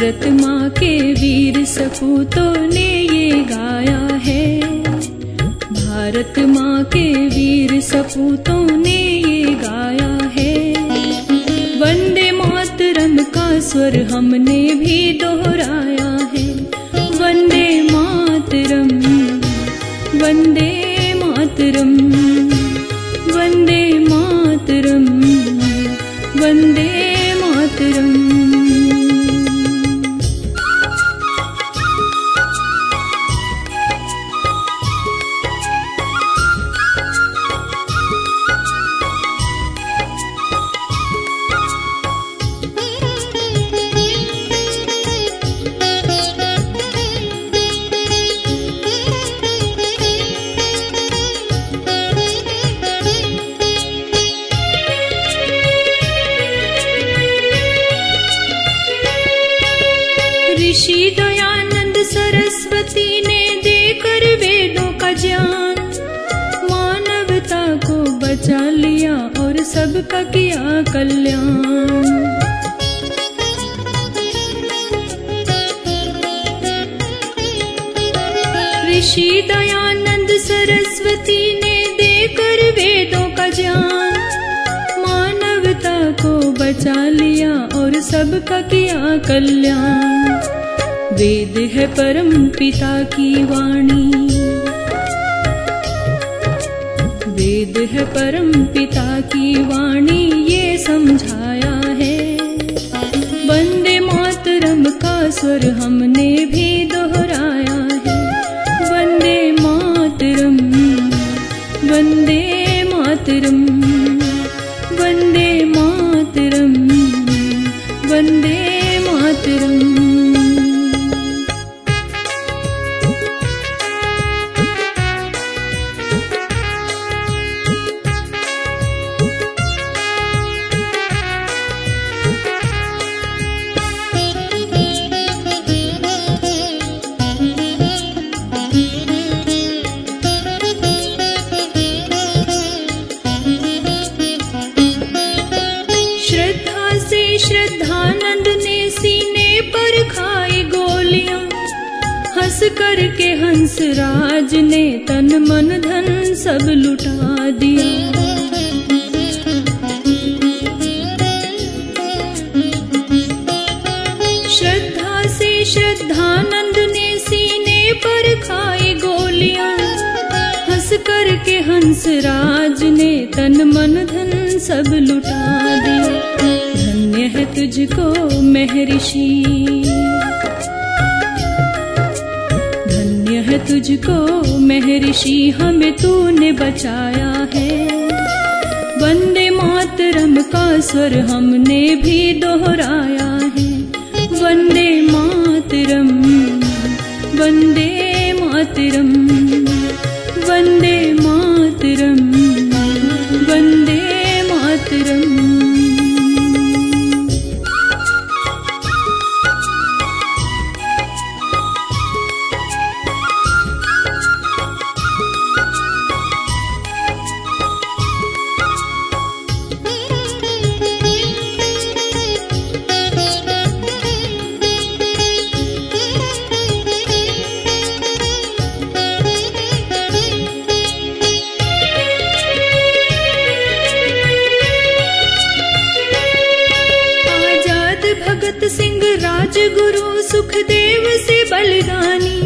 भारत माँ के वीर सपूतों ने ये गाया है। भारत माँ के वीर सपूतों ने ये गाया है। वंदे मातरम का स्वर हमने भी दोहराया है। वंदे मातरम वंदे मातरम वंदे मातरम, वंदे ऋषि दयानंद सरस्वती ने देकर वेदों का ज्ञान, मानवता को बचा लिया और सबका किया कल्याण। ऋषि दयानंद सरस्वती ने देकर वेदों का ज्ञान, मानवता को बचा लिया और सबका किया कल्याण। वेद है परम पिता की वाणी। वेद है परम पिता की वाणी, ये समझाया है। वंदे मातरम का स्वर हमने भी दोहराया है। वंदे मातरम वंदे मातरम वंदे मातरम वंदे मातरम। हंस कर के हंस राज ने तन मन धन सब लुटा दिया। श्रद्धा से श्रद्धानंद ने सीने पर खाई गोलियाँ। हंस कर के हंस राज ने तन मन धन सब लुटा दिया। धन्य है तुझको, महर्षि। है तुझको, महर्षि, हमें तूने बचाया है। वंदे मातरम का स्वर हमने भी दोहराया है। वंदे मातरम वंदे मातरम, वंदे सुखदेव से बलिदानी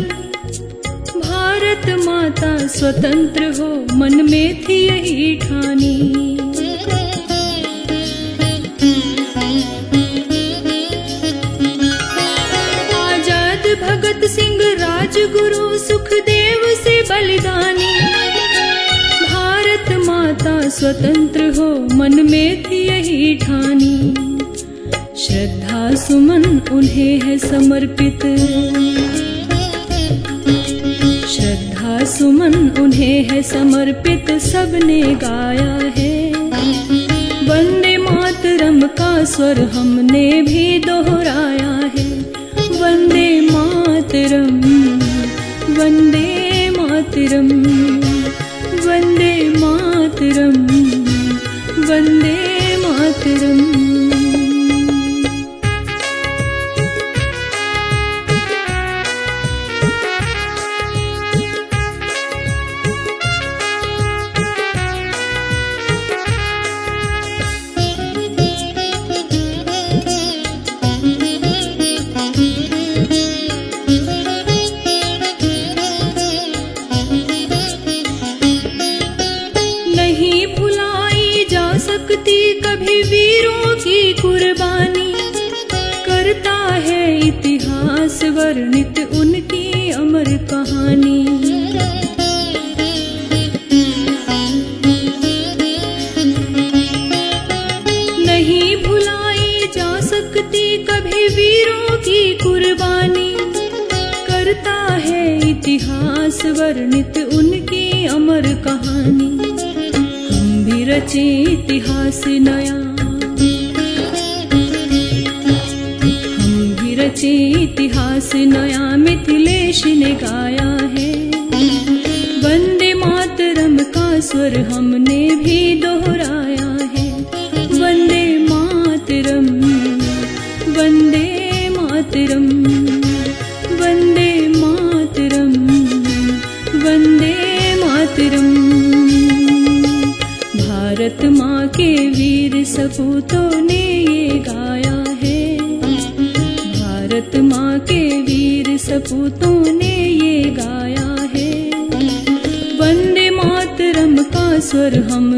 भारत माता स्वतंत्र हो, मन में थी यही ठानी। आज़ाद भगत सिंह राजगुरु सुखदेव से बलिदानी। भारत माता स्वतंत्र हो, मन में थी यही ठानी। श्रद्धा सुमन उन्हें है समर्पित। श्रद्धा सुमन उन्हें है समर्पित सबने गाया है। वंदे मातरम का स्वर हमने भी दोहराया है। वंदे मातरम वंदे मातरम वंदे मातरम वंदे वीरों की कुर्बानी करता है इतिहास वर्णित उनकी अमर कहानी। नहीं भुलाई जा सकती कभी वीरों की कुर्बानी करता है इतिहास वर्णित उनकी अमर कहानी। इतिहास नया। हम भी रचे इतिहास नया मिथिलेश ने गाया है। वंदे मातरम का स्वर हमने भी दोहराया भारत माँ के वीर सपूतों ने ये गाया है। भारत माँ के वीर सपूतों ने ये गाया है। वंदे मातरम का स्वर हमने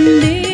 你。